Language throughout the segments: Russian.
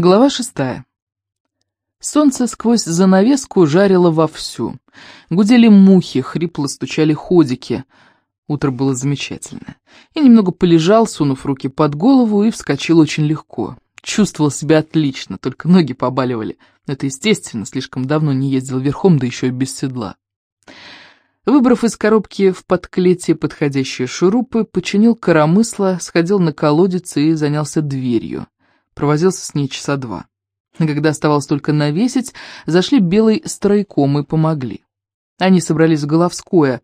Глава шестая. Солнце сквозь занавеску жарило вовсю. Гудели мухи, хрипло стучали ходики. Утро было замечательное. Я немного полежал, сунув руки под голову, и вскочил очень легко. Чувствовал себя отлично, только ноги побаливали. Это естественно, слишком давно не ездил верхом, да еще и без седла. Выбрав из коробки в подклете подходящие шурупы, починил коромысло, сходил на колодец и занялся дверью. Провозился с ней часа два. Когда оставалось только навесить, зашли белый стройком и помогли. Они собрались в Головское.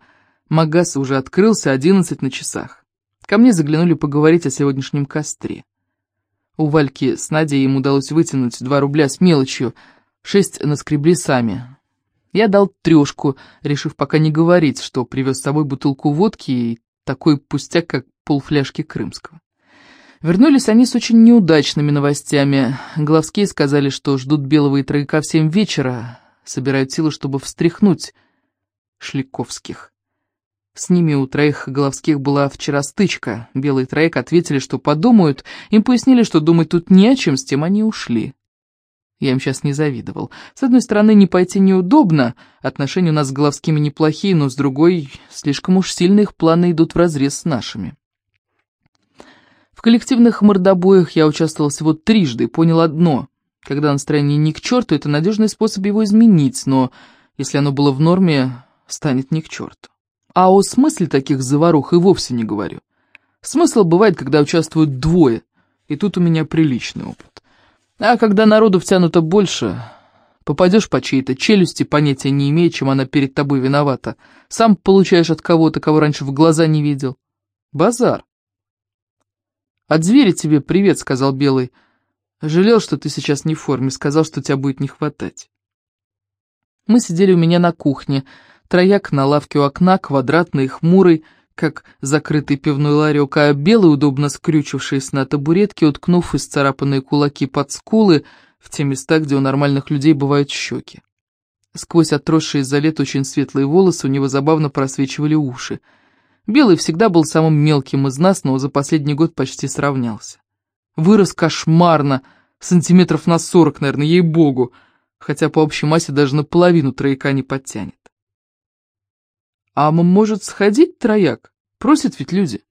Магаз уже открылся, одиннадцать на часах. Ко мне заглянули поговорить о сегодняшнем костре. У Вальки с Надей им удалось вытянуть два рубля с мелочью, шесть наскребли сами. Я дал трешку, решив пока не говорить, что привез с собой бутылку водки и такой пустяк, как полфляжки крымского. Вернулись они с очень неудачными новостями. Главские сказали, что ждут Белого и Трояка в семь вечера, собирают силы, чтобы встряхнуть Шликовских. С ними у троих Головских была вчера стычка. Белый Трояк ответили, что подумают, им пояснили, что думать тут не о чем, с тем они ушли. Я им сейчас не завидовал. С одной стороны, не пойти неудобно, отношения у нас с Головскими неплохие, но с другой, слишком уж сильно их планы идут вразрез с нашими коллективных мордобоях я участвовал всего трижды понял одно. Когда настроение не к черту, это надежный способ его изменить, но если оно было в норме, станет не к черту. А о смысле таких заварух и вовсе не говорю. Смысл бывает, когда участвуют двое, и тут у меня приличный опыт. А когда народу втянуто больше, попадешь по чьей-то челюсти, понятия не имея, чем она перед тобой виновата. Сам получаешь от кого-то, кого раньше в глаза не видел. Базар. «От зверя тебе привет», — сказал Белый. «Жалел, что ты сейчас не в форме, сказал, что тебя будет не хватать». Мы сидели у меня на кухне, трояк на лавке у окна, квадратный, хмурый, как закрытый пивной ларек, а белый, удобно скрючившись на табуретке, уткнув исцарапанные кулаки под скулы в те места, где у нормальных людей бывают щеки. Сквозь отросшие из-за лет очень светлые волосы у него забавно просвечивали уши. Белый всегда был самым мелким из нас, но за последний год почти сравнялся. Вырос кошмарно, сантиметров на сорок, наверное, ей-богу, хотя по общей массе даже наполовину трояка не подтянет. «А может сходить, трояк? Просят ведь люди».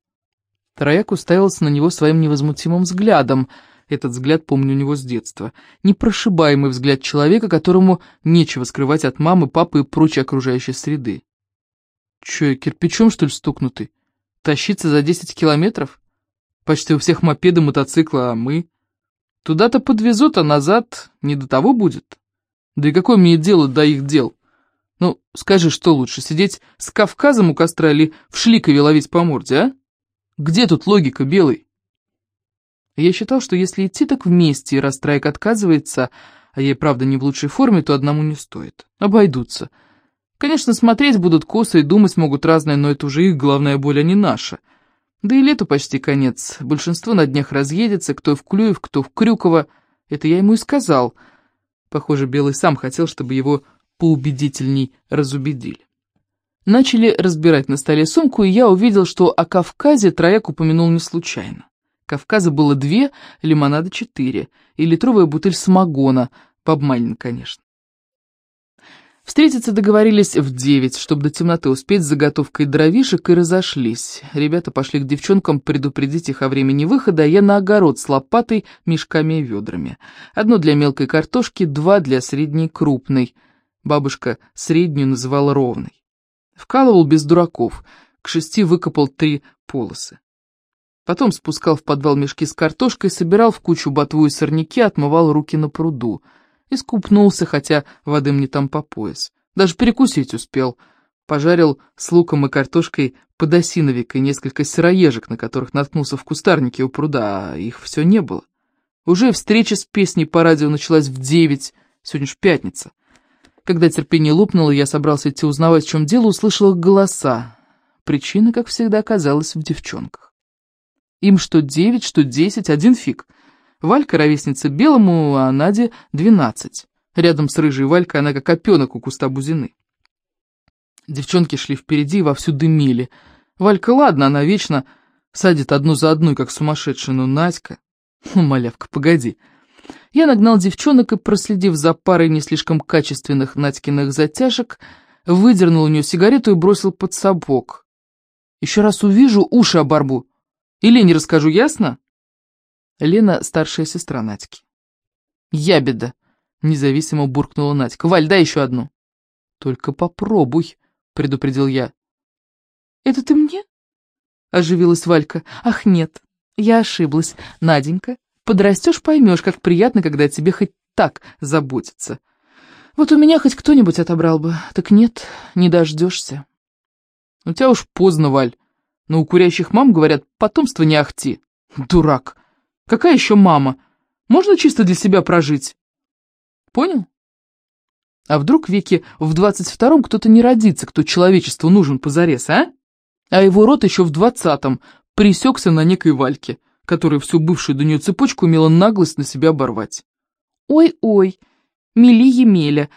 Трояк уставился на него своим невозмутимым взглядом. Этот взгляд помню у него с детства. Непрошибаемый взгляд человека, которому нечего скрывать от мамы, папы и прочей окружающей среды. Че, кирпичом, что ли, стукнутый? Тащиться за 10 километров? Почти у всех мопеды, мотоцикла, а мы... Туда-то подвезут, а назад не до того будет. Да и какое мне дело до их дел? Ну, скажи, что лучше, сидеть с Кавказом у костра или в Шликове ловить по морде, а? Где тут логика, Белый? Я считал, что если идти так вместе, и раз отказывается, а я правда не в лучшей форме, то одному не стоит. Обойдутся. Конечно, смотреть будут косо и думать могут разное, но это уже их главная боль, а не наша. Да и лету почти конец. Большинство на днях разъедется, кто в Клюев, кто в Крюково. Это я ему и сказал. Похоже, Белый сам хотел, чтобы его поубедительней разубедили. Начали разбирать на столе сумку, и я увидел, что о Кавказе трояк упомянул не случайно. Кавказа было две, лимонада четыре, и литровая бутыль самогона, Бабманин, конечно. Встретиться договорились в девять, чтобы до темноты успеть с заготовкой дровишек, и разошлись. Ребята пошли к девчонкам предупредить их о времени выхода, а я на огород с лопатой, мешками и ведрами. Одно для мелкой картошки, два для средней крупной. Бабушка среднюю называла ровной. Вкалывал без дураков, к шести выкопал три полосы. Потом спускал в подвал мешки с картошкой, собирал в кучу ботву и сорняки, отмывал руки на пруду. Искупнулся, хотя воды мне там по пояс. Даже перекусить успел. Пожарил с луком и картошкой подосиновик и несколько сыроежек, на которых наткнулся в кустарнике у пруда, а их все не было. Уже встреча с песней по радио началась в девять, сегодня ж пятница. Когда терпение лопнуло, я собрался идти узнавать, в чем дело, услышал голоса. Причина, как всегда, оказалась в девчонках. Им что девять, что десять, один фиг — Валька ровесница белому, а Наде двенадцать. Рядом с рыжей Валькой она как опенок у куста бузины. Девчонки шли впереди и вовсю дымили. Валька, ладно, она вечно садит одну за одной, как сумасшедшая, но Надька... Ну, малявка, погоди. Я нагнал девчонок и, проследив за парой не слишком качественных Надькиных затяжек, выдернул у нее сигарету и бросил под сапог. «Еще раз увижу, уши оборбу. И Лене расскажу, ясно?» Лена — старшая сестра Надьки. «Ябеда!» — независимо буркнула Надька. «Валь, дай еще одну». «Только попробуй», — предупредил я. «Это ты мне?» — оживилась Валька. «Ах, нет, я ошиблась. Наденька, Подрастешь, поймешь, как приятно, когда тебе хоть так заботятся. Вот у меня хоть кто-нибудь отобрал бы. Так нет, не дождешься. У тебя уж поздно, Валь. Но у курящих мам, говорят, потомство не ахти. Дурак. Какая еще мама? Можно чисто для себя прожить? Понял? А вдруг веке в двадцать втором кто-то не родится, кто человечеству нужен позарез, а? А его род еще в двадцатом присекся на некой Вальке которая всю бывшую до нее цепочку имела наглость на себя оборвать. «Ой-ой, мели Емеля!»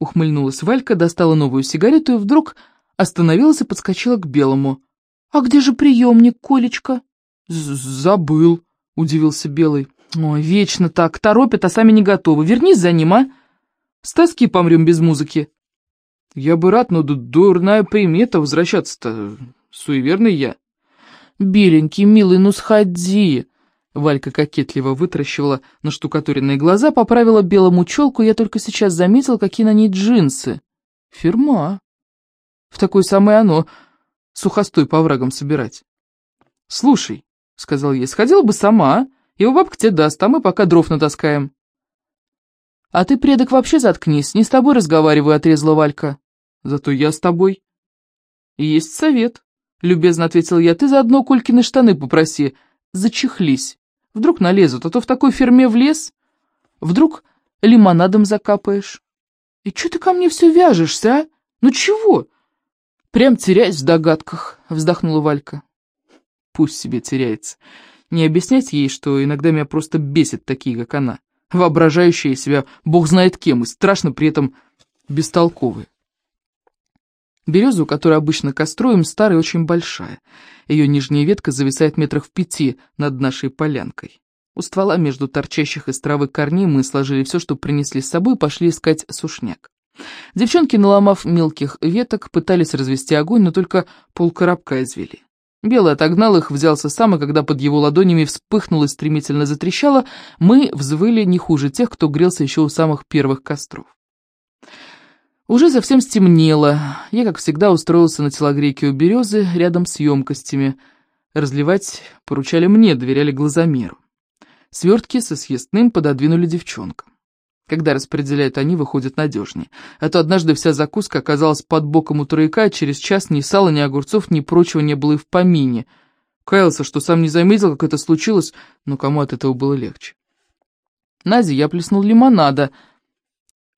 Ухмыльнулась Валька, достала новую сигарету и вдруг остановилась и подскочила к Белому. «А где же приемник, Колечка?» «Забыл», — удивился Белый. «Ой, вечно так, торопят, а сами не готовы. Вернись за ним, а? С тоски помрем без музыки». «Я бы рад, но дурная примета возвращаться-то, суеверный я». «Беленький, милый, ну сходи!» Валька кокетливо вытращивала на штукатуренные глаза, поправила белому челку, я только сейчас заметил, какие на ней джинсы. Фирма. В такой самое оно, сухостой по врагам собирать. «Слушай», — сказал ей, — «сходила бы сама, его бабка тебе даст, а мы пока дров натаскаем». «А ты, предок, вообще заткнись, не с тобой разговариваю», — отрезала Валька. «Зато я с тобой». «Есть совет», — любезно ответил я, — ты заодно Колькины штаны попроси, зачехлись. Вдруг налезут, а то в такой ферме влез. Вдруг лимонадом закапаешь. И что ты ко мне все вяжешься, а? Ну чего? Прям теряюсь в догадках, вздохнула Валька. Пусть себе теряется. Не объяснять ей, что иногда меня просто бесит такие, как она, воображающие себя бог знает кем и страшно при этом бестолковые. Береза, которую обычно коструем, старая очень большая. Ее нижняя ветка зависает метрах в пяти над нашей полянкой. У ствола между торчащих из травы корней мы сложили все, что принесли с собой, пошли искать сушняк. Девчонки, наломав мелких веток, пытались развести огонь, но только полкоробка извели. Белый отогнал их, взялся сам, и когда под его ладонями вспыхнуло и стремительно затрещало, мы взвыли не хуже тех, кто грелся еще у самых первых костров. Уже совсем стемнело. Я, как всегда, устроился на телогрейке у березы рядом с емкостями. Разливать поручали мне, доверяли глазомеру. Свертки со съестным пододвинули девчонкам. Когда распределяют они, выходят надежнее. А то однажды вся закуска оказалась под боком у трояка, а через час ни сала, ни огурцов, ни прочего не было и в помине. Каялся, что сам не заметил, как это случилось, но кому от этого было легче. Назе я плеснул лимонада —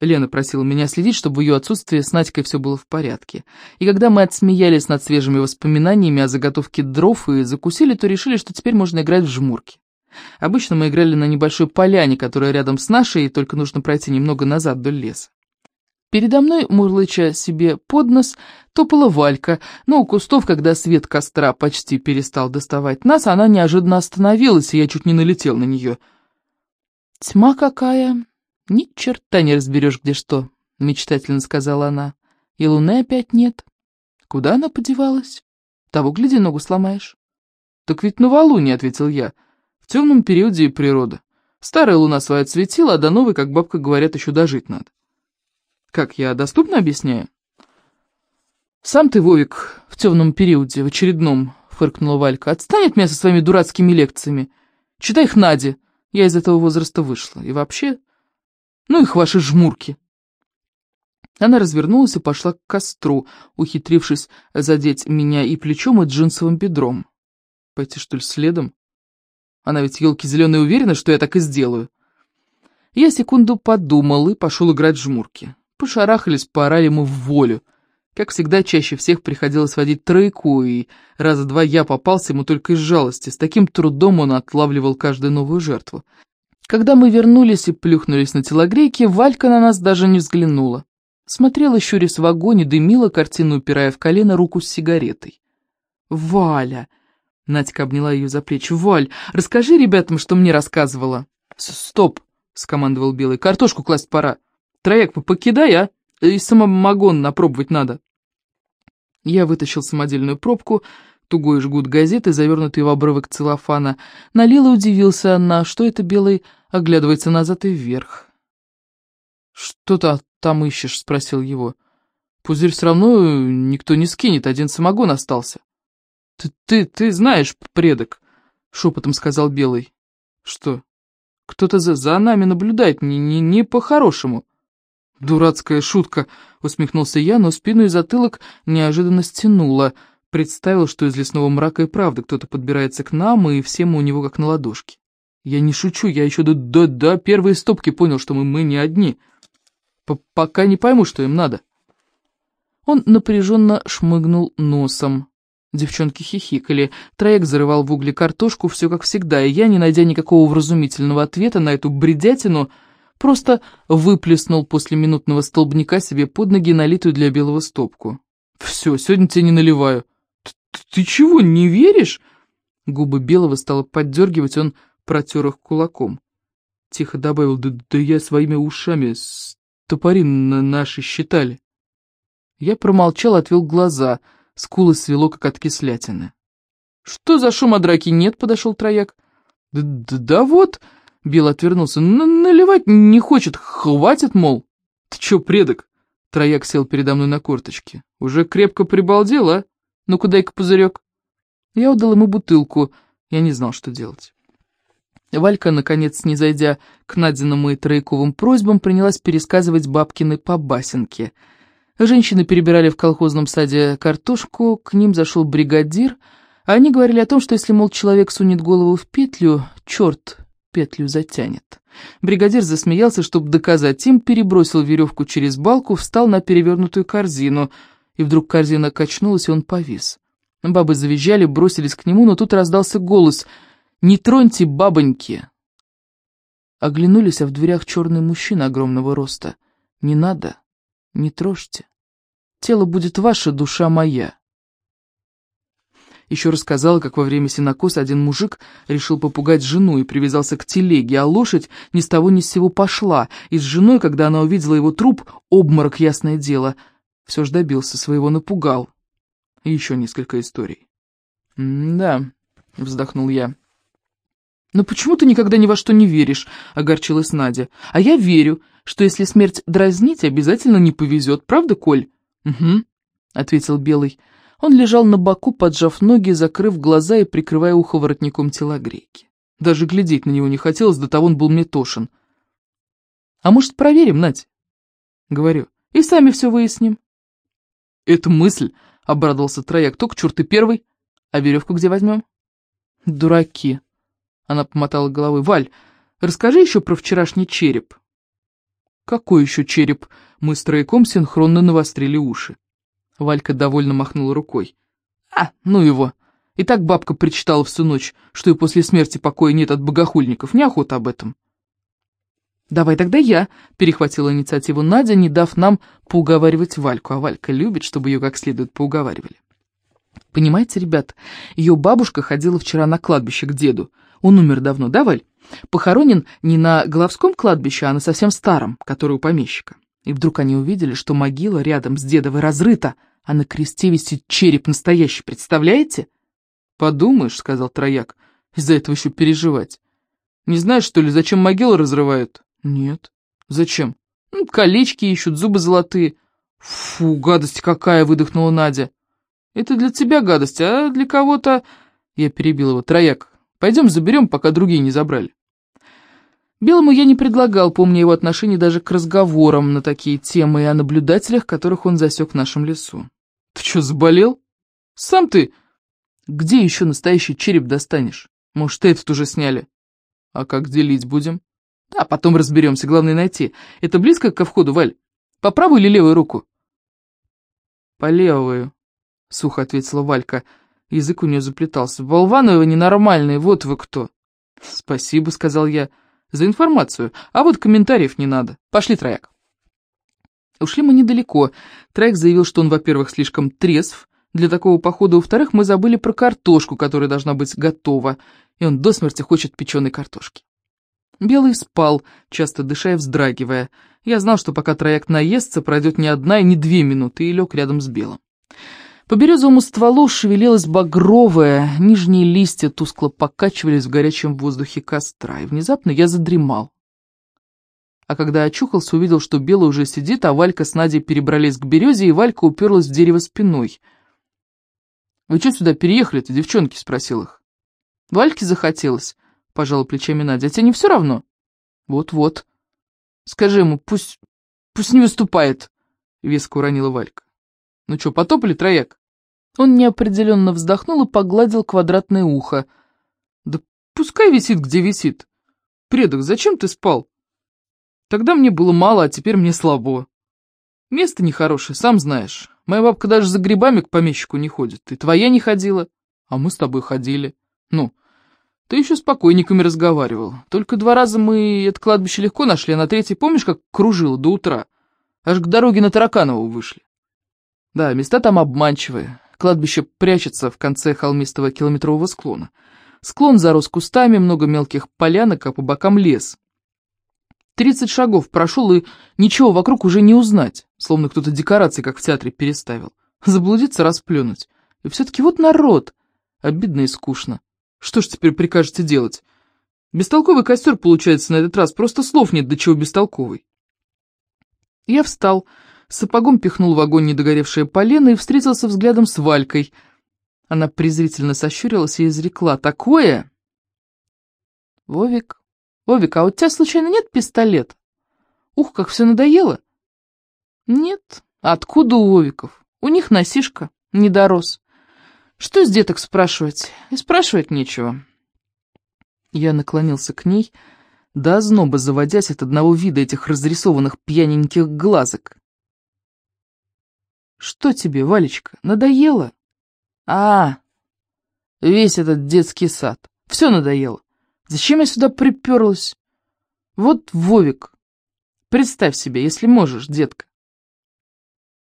Лена просила меня следить, чтобы в ее отсутствии с Надькой все было в порядке. И когда мы отсмеялись над свежими воспоминаниями о заготовке дров и закусили, то решили, что теперь можно играть в жмурки. Обычно мы играли на небольшой поляне, которая рядом с нашей, и только нужно пройти немного назад вдоль леса. Передо мной, мурлыча себе под нос, топала Валька, но у кустов, когда свет костра почти перестал доставать нас, она неожиданно остановилась, и я чуть не налетел на нее. «Тьма какая!» «Ни черта не разберешь, где что», — мечтательно сказала она. «И луны опять нет. Куда она подевалась? Того, гляди, ногу сломаешь». «Так ведь новолуние», — ответил я. «В темном периоде и природа. Старая луна своя цветила, а до новой, как бабка говорят, еще дожить надо». «Как, я доступно объясняю?» «Сам ты, Вовик, в темном периоде, в очередном», — фыркнула Валька. «Отстань от меня со своими дурацкими лекциями. Читай их Наде. Я из этого возраста вышла. И вообще, ну их ваши жмурки!» Она развернулась и пошла к костру, ухитрившись задеть меня и плечом, и джинсовым бедром. Пойти, что ли, следом? Она ведь, елки зеленые, уверена, что я так и сделаю. Я секунду подумал и пошел играть в жмурки. Пошарахались, поорали ему в волю. Как всегда, чаще всех приходилось водить тройку, и раза два я попался ему только из жалости. С таким трудом он отлавливал каждую новую жертву. Когда мы вернулись и плюхнулись на телогрейке, Валька на нас даже не взглянула. Смотрела, щурясь в огонь, и дымила картину, упирая в колено руку с сигаретой. «Валя!» — Надька обняла ее за плечи. «Валь, расскажи ребятам, что мне рассказывала». «Стоп!» — скомандовал Белый. «Картошку класть пора. Трояк, покидай, а? И самомогон напробовать надо». Я вытащил самодельную пробку, тугой жгут газеты, завернутый в обрывок целлофана, налил и удивился, на что это Белый оглядывается назад и вверх. «Что ты там ищешь?» — спросил его. «Пузырь все равно никто не скинет, один самогон остался». «Ты, ты, ты знаешь, предок», — шепотом сказал Белый. «Что? Кто-то за, за нами наблюдает, не, не, не по-хорошему». «Дурацкая шутка», — усмехнулся я, но спину и затылок неожиданно стянуло. Представил, что из лесного мрака и правда кто-то подбирается к нам, и все мы у него как на ладошке. Я не шучу, я еще до, до, до первой стопки понял, что мы, мы не одни. П Пока не пойму, что им надо. Он напряженно шмыгнул носом. Девчонки хихикали, троек зарывал в угли картошку, все как всегда, и я, не найдя никакого вразумительного ответа на эту бредятину, просто выплеснул после минутного столбняка себе под ноги налитую для белого стопку. «Все, сегодня тебе не наливаю». Т «Ты чего, не веришь?» Губы белого стало поддергивать, он протер их кулаком. Тихо добавил, да, да я своими ушами стопори на наши считали. Я промолчал, отвел глаза — скулы свело, как от кислятины. «Что за шум, а драки нет?» — подошел трояк. «Да, да, да вот!» — Билл отвернулся. «Наливать не хочет, хватит, мол!» «Ты чё, предок?» — трояк сел передо мной на корточке. «Уже крепко прибалдел, а? Ну-ка дай-ка пузырек». Я отдал ему бутылку, я не знал, что делать. Валька, наконец, не зайдя к Надиному и Трояковым просьбам, принялась пересказывать бабкины по басенке — Женщины перебирали в колхозном саде картошку, к ним зашел бригадир, а они говорили о том, что если, мол, человек сунет голову в петлю, черт петлю затянет. Бригадир засмеялся, чтобы доказать им, перебросил веревку через балку, встал на перевернутую корзину, и вдруг корзина качнулась, и он повис. Бабы завизжали, бросились к нему, но тут раздался голос «Не троньте бабоньки!» Оглянулись, а в дверях черный мужчина огромного роста. «Не надо!» Не трожьте. Тело будет ваше, душа моя. Еще рассказала, как во время синокоса один мужик решил попугать жену и привязался к телеге, а лошадь ни с того ни с сего пошла, и с женой, когда она увидела его труп, обморок, ясное дело, все ж добился своего, напугал. И еще несколько историй. «Да», — вздохнул я. «Но почему ты никогда ни во что не веришь?» — огорчилась Надя. «А я верю, что если смерть дразнить, обязательно не повезет, правда, Коль?» «Угу», — ответил Белый. Он лежал на боку, поджав ноги, закрыв глаза и прикрывая ухо воротником телогрейки. Даже глядеть на него не хотелось, до того он был мне тошен. «А может, проверим, Надь?» Говорю. «И сами все выясним». «Это мысль», — обрадовался трояк. «Только черт ты первый. А веревку где возьмем?» «Дураки», она помотала головой. «Валь, расскажи еще про вчерашний череп». «Какой еще череп?» Мы с трояком синхронно навострили уши. Валька довольно махнула рукой. «А, ну его. И так бабка причитала всю ночь, что и после смерти покоя нет от богохульников. Неохота об этом». «Давай тогда я», — перехватила инициативу Надя, не дав нам поуговаривать Вальку, а Валька любит, чтобы ее как следует поуговаривали. «Понимаете, ребят, ее бабушка ходила вчера на кладбище к деду, он умер давно, да, Валь? Похоронен не на Головском кладбище, а на совсем старом, который у помещика. И вдруг они увидели, что могила рядом с дедовой разрыта, а на кресте висит череп настоящий, представляете? «Подумаешь», — сказал Трояк, — «из-за этого еще переживать. Не знаешь, что ли, зачем могилы разрывают?» «Нет». «Зачем?» ну, «Колечки ищут, зубы золотые». «Фу, гадость какая!» — выдохнула Надя. «Это для тебя гадость, а для кого-то...» Я перебил его. «Трояк, Пойдем заберем, пока другие не забрали. Белому я не предлагал, помня его отношение даже к разговорам на такие темы и о наблюдателях, которых он засек в нашем лесу. Ты что, заболел? Сам ты... Где еще настоящий череп достанешь? Может, этот уже сняли? А как делить будем? А потом разберемся, главное найти. Это близко ко входу, Валь? По правую или левую руку? По левую, сухо ответила Валька. Язык у нее заплетался. «Болвановы ненормальные, вот вы кто!» «Спасибо», — сказал я, — «за информацию. А вот комментариев не надо. Пошли, Трояк». Ушли мы недалеко. Трояк заявил, что он, во-первых, слишком трезв для такого похода, во-вторых, мы забыли про картошку, которая должна быть готова, и он до смерти хочет печеной картошки. Белый спал, часто дыша и вздрагивая. Я знал, что пока трояк наестся, пройдет не одна и не две минуты, и лег рядом с Белым. По березовому стволу шевелилась багровая, нижние листья тускло покачивались в горячем воздухе костра, и внезапно я задремал. А когда очухался, увидел, что Белый уже сидит, а Валька с Надей перебрались к березе, и Валька уперлась в дерево спиной. «Вы что сюда переехали-то, девчонки?» — спросил их. «Вальке захотелось», — пожала плечами Надя. «А тебе не все равно?» «Вот-вот. Скажи ему, пусть... пусть не выступает», — веско уронила Валька. «Ну что, потопали, трояк?» Он неопределенно вздохнул и погладил квадратное ухо. «Да пускай висит, где висит. Предок, зачем ты спал?» Тогда мне было мало, а теперь мне слабо. Место нехорошее, сам знаешь. Моя бабка даже за грибами к помещику не ходит. И твоя не ходила, а мы с тобой ходили. Ну, ты еще с покойниками разговаривал. Только два раза мы это кладбище легко нашли, а на третий, помнишь, как кружило до утра? Аж к дороге на Тараканову вышли. Да, места там обманчивые. Кладбище прячется в конце холмистого километрового склона. Склон зарос кустами, много мелких полянок, а по бокам лес. Тридцать шагов прошел, и ничего вокруг уже не узнать, словно кто-то декорации, как в театре, переставил. Заблудиться, расплюнуть. И все-таки вот народ. Обидно и скучно. Что ж теперь прикажете делать? Бестолковый костер получается на этот раз, просто слов нет, до чего бестолковый. Я встал, сапогом пихнул в огонь недогоревшее полено и встретился взглядом с Валькой. Она презрительно сощурилась и изрекла такое... Вовик, «Вовик, а у тебя случайно нет пистолета? Ух, как все надоело!» «Нет. Откуда у Вовиков? У них носишка, не дорос. Что с деток спрашивать? И спрашивать нечего». Я наклонился к ней, до озноба заводясь от одного вида этих разрисованных пьяненьких глазок. «Что тебе, Валечка, надоело?» «А, весь этот детский сад. Все надоело. Зачем я сюда приперлась? Вот Вовик. Представь себе, если можешь, детка.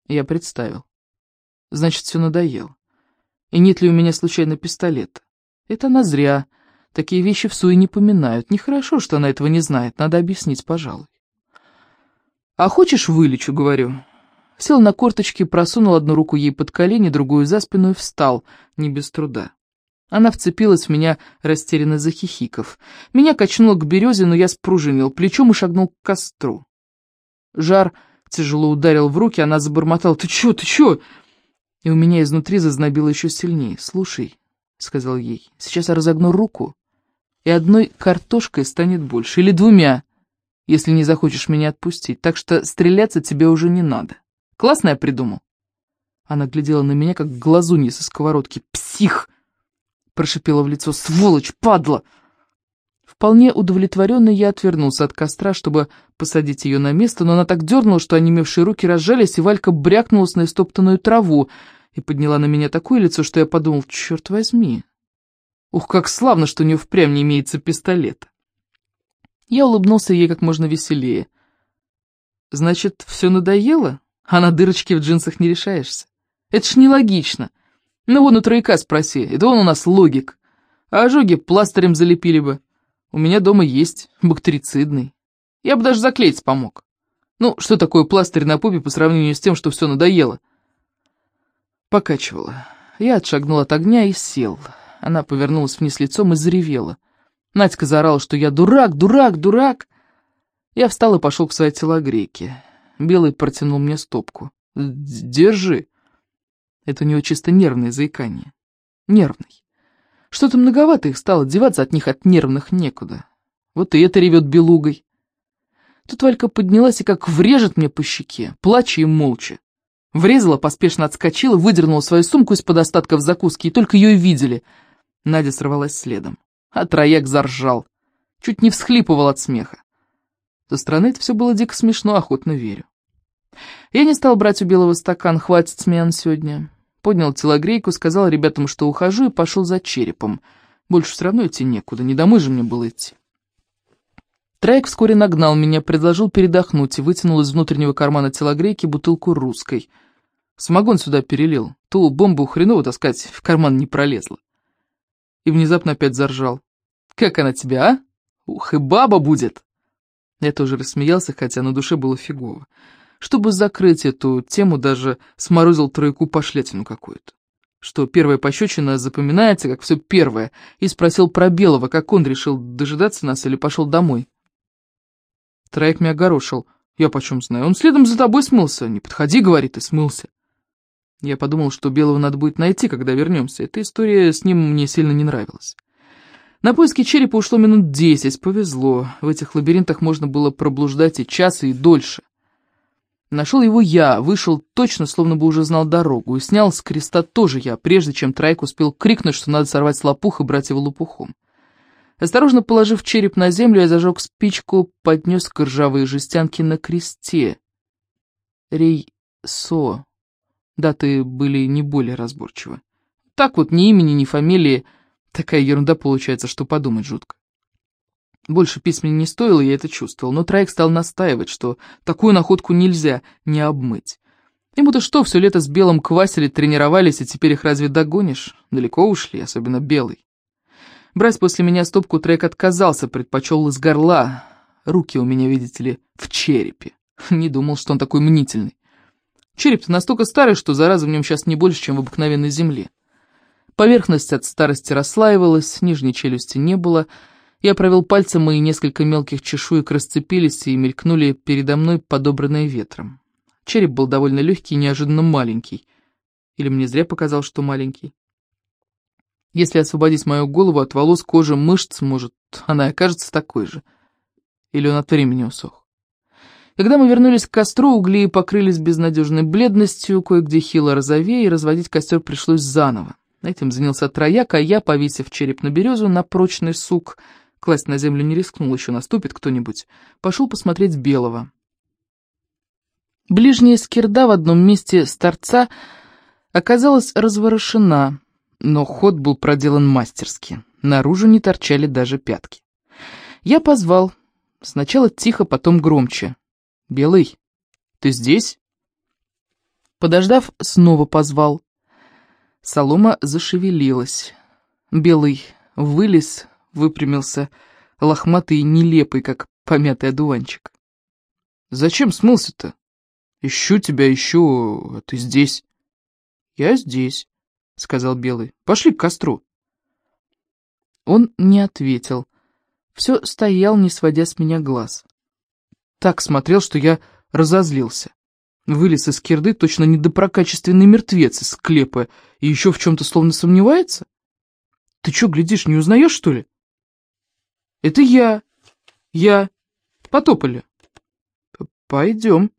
Я представил. Значит, все надоело. И нет ли у меня случайно пистолета? Это она зря. Такие вещи в суе не поминают. Нехорошо, что она этого не знает. Надо объяснить, пожалуй. А хочешь, вылечу, говорю. Сел на корточки, просунул одну руку ей под колени, другую за спину и встал, не без труда. Она вцепилась в меня, растерянно захихиков. Меня качнуло к березе, но я спружинил плечом и шагнул к костру. Жар тяжело ударил в руки, она забормотала «Ты чё, ты чё?» И у меня изнутри зазнобило еще сильнее. «Слушай», — сказал ей, — «сейчас я разогну руку, и одной картошкой станет больше, или двумя, если не захочешь меня отпустить, так что стреляться тебе уже не надо. Классно я придумал?» Она глядела на меня, как глазунья со сковородки. «Псих!» прошипела в лицо. «Сволочь, падла!» Вполне удовлетворенный я отвернулся от костра, чтобы посадить ее на место, но она так дернула, что онемевшие руки разжались, и Валька брякнулась на истоптанную траву и подняла на меня такое лицо, что я подумал, черт возьми. Ух, как славно, что у нее впрямь не имеется пистолета. Я улыбнулся ей как можно веселее. «Значит, все надоело? А на дырочки в джинсах не решаешься? Это ж нелогично. Ну вон у трояка спроси, это он у нас логик. А ожоги пластырем залепили бы. У меня дома есть бактерицидный. Я бы даже заклеить помог. Ну, что такое пластырь на пупе по сравнению с тем, что все надоело? Покачивала. Я отшагнул от огня и сел. Она повернулась вниз лицом и заревела. Надька заорала, что я дурак, дурак, дурак. Я встал и пошел к своей телогрейке. Белый протянул мне стопку. «Держи». Это у него чисто нервное заикание. Нервный. Что-то многовато их стало, деваться от них от нервных некуда. Вот и это ревет белугой. Тут Валька поднялась и как врежет мне по щеке, плача и молча. Врезала, поспешно отскочила, выдернула свою сумку из-под остатков закуски, и только ее и видели. Надя сорвалась следом. А трояк заржал. Чуть не всхлипывал от смеха. Со стороны это все было дико смешно, охотно верю. Я не стал брать у Белого стакан, хватит смен сегодня. Поднял телогрейку, сказал ребятам, что ухожу, и пошел за черепом. Больше все равно идти некуда, не домой же мне было идти. Трайк вскоре нагнал меня, предложил передохнуть и вытянул из внутреннего кармана телогрейки бутылку русской. Самогон сюда перелил, ту бомбу хреново таскать в карман не пролезла. И внезапно опять заржал. «Как она тебя, а? Ух, и баба будет!» Я тоже рассмеялся, хотя на душе было фигово. Чтобы закрыть эту тему, даже сморозил тройку пошлятину какую-то. Что первая пощечина запоминается, как все первое, и спросил про Белого, как он решил дожидаться нас или пошел домой. Троек меня огорошил. Я почем знаю, он следом за тобой смылся. Не подходи, говорит, и смылся. Я подумал, что Белого надо будет найти, когда вернемся. Эта история с ним мне сильно не нравилась. На поиски черепа ушло минут десять, повезло. В этих лабиринтах можно было проблуждать и час, и дольше. Нашел его я, вышел точно, словно бы уже знал дорогу, и снял с креста тоже я, прежде чем Трайк успел крикнуть, что надо сорвать лопух и брать его лопухом. Осторожно положив череп на землю, я зажег спичку, поднес к ржавые жестянки на кресте. Рей-Со. Даты были не более разборчивы. Так вот, ни имени, ни фамилии. Такая ерунда получается, что подумать жутко. Больше письмен не стоило, я это чувствовал, но Троек стал настаивать, что такую находку нельзя не обмыть. Ему-то что, все лето с белым квасили, тренировались, и теперь их разве догонишь? Далеко ушли, особенно белый. Брать после меня стопку Трек отказался, предпочел из горла. Руки у меня, видите ли, в черепе. Не думал, что он такой мнительный. Череп-то настолько старый, что зараза в нем сейчас не больше, чем в обыкновенной земле. Поверхность от старости расслаивалась, нижней челюсти не было. Я провел пальцем, и несколько мелких чешуек расцепились и мелькнули передо мной, подобранные ветром. Череп был довольно легкий и неожиданно маленький. Или мне зря показал, что маленький. Если освободить мою голову от волос, кожи, мышц, может, она окажется такой же. Или он от времени усох. Когда мы вернулись к костру, угли покрылись безнадежной бледностью, кое-где хило розовее, и разводить костер пришлось заново. Этим занялся трояк, а я, повесив череп на березу, на прочный сук, класть на землю не рискнул, еще наступит кто-нибудь, пошел посмотреть белого. Ближняя скирда в одном месте с торца оказалась разворошена, но ход был проделан мастерски. Наружу не торчали даже пятки. Я позвал. Сначала тихо, потом громче. «Белый, ты здесь?» Подождав, снова позвал. Солома зашевелилась. Белый вылез, выпрямился, лохматый и нелепый, как помятый одуванчик. «Зачем смылся-то? Ищу тебя, ищу, а ты здесь». «Я здесь», — сказал Белый. «Пошли к костру». Он не ответил. Все стоял, не сводя с меня глаз. Так смотрел, что я разозлился. Вылез из кирды точно недопрокачественный мертвец из склепа и еще в чем-то словно сомневается. Ты что, глядишь, не узнаешь, что ли? Это я. Я. Потопали. Пойдем,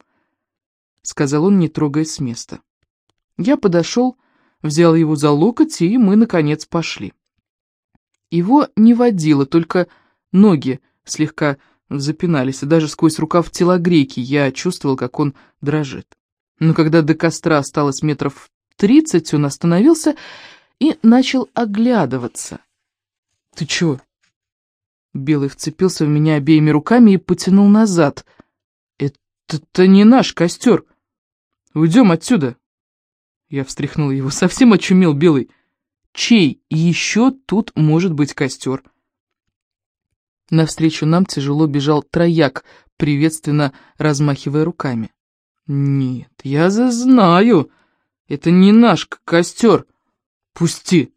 сказал он, не трогаясь с места. Я подошел, взял его за локоть, и мы, наконец, пошли. Его не водило, только ноги слегка запинались, и даже сквозь рукав телогрейки я чувствовал, как он дрожит. Но когда до костра осталось метров тридцать, он остановился и начал оглядываться. «Ты чего?» Белый вцепился в меня обеими руками и потянул назад. «Это не наш костер. Уйдем отсюда!» Я встряхнул его. Совсем очумел Белый. Чей еще тут может быть костер? Навстречу нам тяжело бежал трояк, приветственно размахивая руками. «Нет, я зазнаю. Это не наш костер. Пусти!»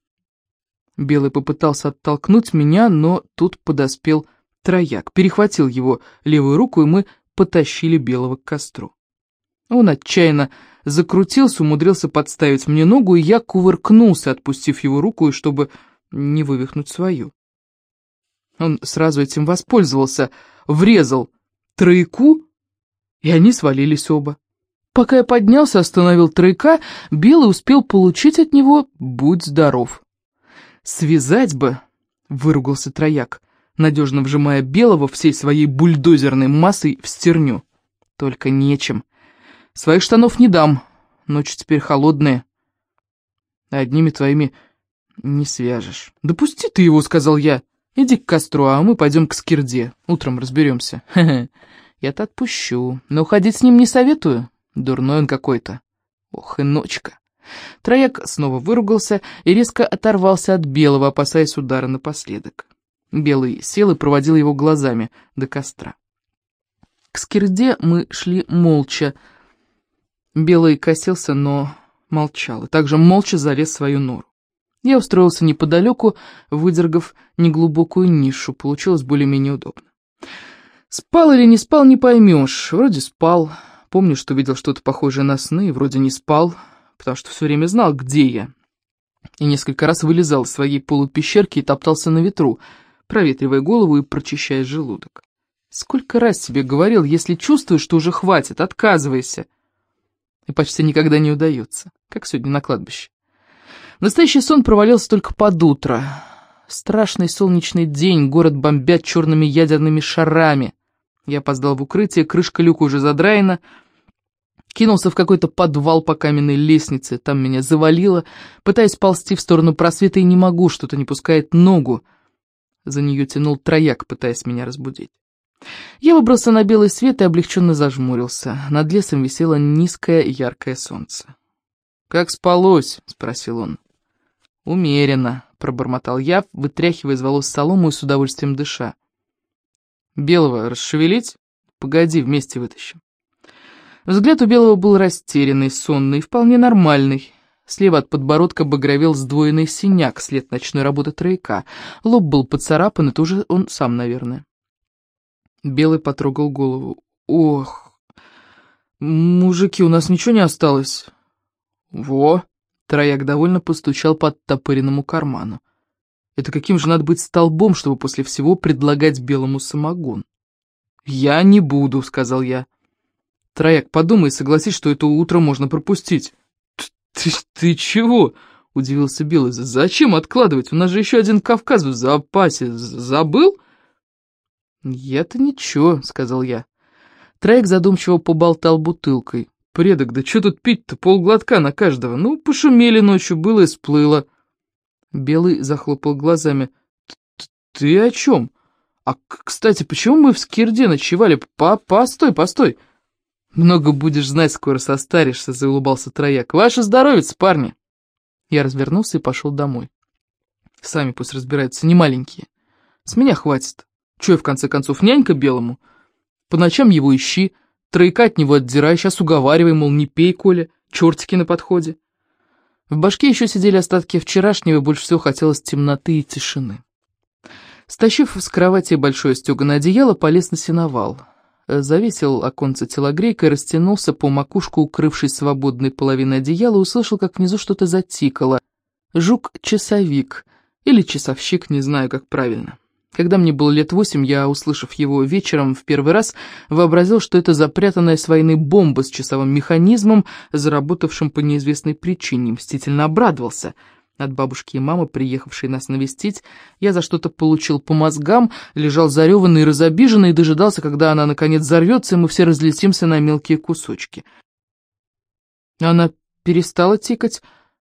Белый попытался оттолкнуть меня, но тут подоспел трояк, перехватил его левую руку, и мы потащили Белого к костру. Он отчаянно закрутился, умудрился подставить мне ногу, и я кувыркнулся, отпустив его руку, и чтобы не вывихнуть свою. Он сразу этим воспользовался, врезал тройку, и они свалились оба. Пока я поднялся, остановил тройка, Белый успел получить от него «будь здоров». «Связать бы», — выругался трояк, надежно вжимая Белого всей своей бульдозерной массой в стерню. «Только нечем». Своих штанов не дам, ночь теперь холодная. Одними твоими не свяжешь. Да пусти ты его, сказал я. Иди к костру, а мы пойдем к скирде. Утром разберемся. Я-то отпущу, но ходить с ним не советую. Дурной он какой-то. Ох и ночка. Трояк снова выругался и резко оторвался от белого, опасаясь удара напоследок. Белый сел и проводил его глазами до костра. К скирде мы шли молча. Белый косился, но молчал, и также молча залез в свою нору. Я устроился неподалеку, выдергав неглубокую нишу, получилось более-менее удобно. Спал или не спал, не поймешь. Вроде спал, помню, что видел что-то похожее на сны, вроде не спал, потому что все время знал, где я. И несколько раз вылезал из своей полупещерки и топтался на ветру, проветривая голову и прочищая желудок. Сколько раз тебе говорил, если чувствуешь, что уже хватит, отказывайся. И почти никогда не удается, как сегодня на кладбище. Настоящий сон провалился только под утро. Страшный солнечный день, город бомбят черными ядерными шарами. Я опоздал в укрытие, крышка люка уже задраена. Кинулся в какой-то подвал по каменной лестнице, там меня завалило. Пытаюсь ползти в сторону просвета и не могу, что-то не пускает ногу. За нее тянул трояк, пытаясь меня разбудить. Я выбрался на белый свет и облегченно зажмурился. Над лесом висело низкое яркое солнце. «Как спалось?» — спросил он. «Умеренно», — пробормотал я, вытряхивая из волос солому и с удовольствием дыша. «Белого расшевелить? Погоди, вместе вытащим». Взгляд у Белого был растерянный, сонный, вполне нормальный. Слева от подбородка багровел сдвоенный синяк, след ночной работы трояка. Лоб был поцарапан, это уже он сам, наверное. Белый потрогал голову. «Ох, мужики, у нас ничего не осталось?» «Во!» — трояк довольно постучал по оттопыренному карману. «Это каким же надо быть столбом, чтобы после всего предлагать белому самогон?» «Я не буду», — сказал я. «Трояк, подумай, согласись, что это утро можно пропустить». «Ты, ты чего?» — удивился Белый. «Зачем откладывать? У нас же еще один Кавказ в запасе. Забыл?» «Я-то ничего», — сказал я. Троек задумчиво поболтал бутылкой. «Предок, да что тут пить-то? Полглотка на каждого. Ну, пошумели ночью, было и сплыло». Белый захлопал глазами. «Ты о чем? А, кстати, почему мы в Скирде ночевали? По постой, постой!» «Много будешь знать, скоро состаришься», — заулыбался Трояк. «Ваше здоровье, парни!» Я развернулся и пошел домой. Сами пусть разбираются, не маленькие. С меня хватит. Че, в конце концов, нянька белому? По ночам его ищи, трояка от него отдирай, сейчас уговаривай, мол, не пей, Коля, чертики на подходе. В башке еще сидели остатки вчерашнего, и больше всего хотелось темноты и тишины. Стащив с кровати большое стеганое одеяло, полез на сеновал. Завесил оконце телогрейкой, растянулся по макушку, укрывшись свободной половиной одеяла, услышал, как внизу что-то затикало. Жук-часовик, или часовщик, не знаю, как правильно. Когда мне было лет восемь, я, услышав его вечером в первый раз, вообразил, что это запрятанная с войны бомба с часовым механизмом, заработавшим по неизвестной причине, мстительно обрадовался. От бабушки и мамы, приехавшей нас навестить, я за что-то получил по мозгам, лежал зареванный и разобиженный и дожидался, когда она наконец взорвется, и мы все разлетимся на мелкие кусочки. Она перестала тикать,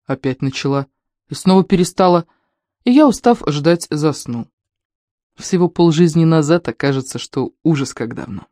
опять начала, и снова перестала, и я, устав ждать, заснул. Всего полжизни назад окажется, что ужас как давно.